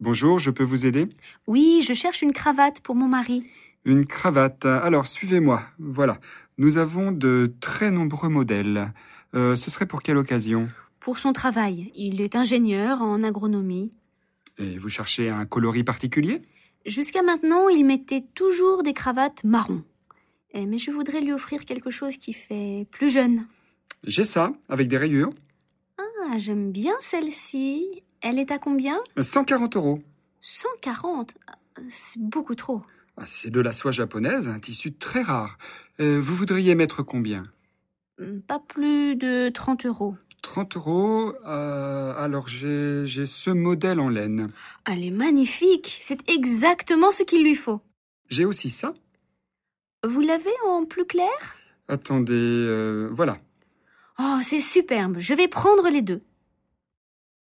Bonjour, je peux vous aider? Oui, je cherche une cravate pour mon mari. Une cravate. Alors, suivez-moi. Voilà. Nous avons de très nombreux modèles. Euh, ce serait pour quelle occasion? Pour son travail. Il est ingénieur en agronomie. Et vous cherchez un coloris particulier? Jusqu'à maintenant, il mettait toujours des cravates marron. Eh, Mais je voudrais lui offrir quelque chose qui fait plus jeune. J'ai ça, avec des rayures. Ah, j'aime bien celle-ci. Elle est à combien? 140 euros. 140. Ah, C'est beaucoup trop. Ah, C'est de la soie japonaise, un tissu très rare. Euh, vous voudriez mettre combien? Hmm, Pas plus de 30 euros. 30 euros. euh, alors, j'ai j'ai ce modèle en laine. Elle est magnifique. C'est exactement ce qu'il lui faut. J'ai aussi ça. Vous l'avez en plus clair? Attendez, euh, voilà. Oh, c'est superbe. Je vais prendre les deux.